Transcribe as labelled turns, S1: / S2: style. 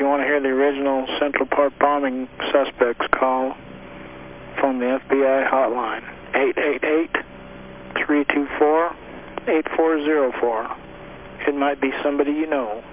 S1: you want to hear the original Central Park bombing suspects, call from the FBI hotline, 888-324-8404. It might be somebody you know.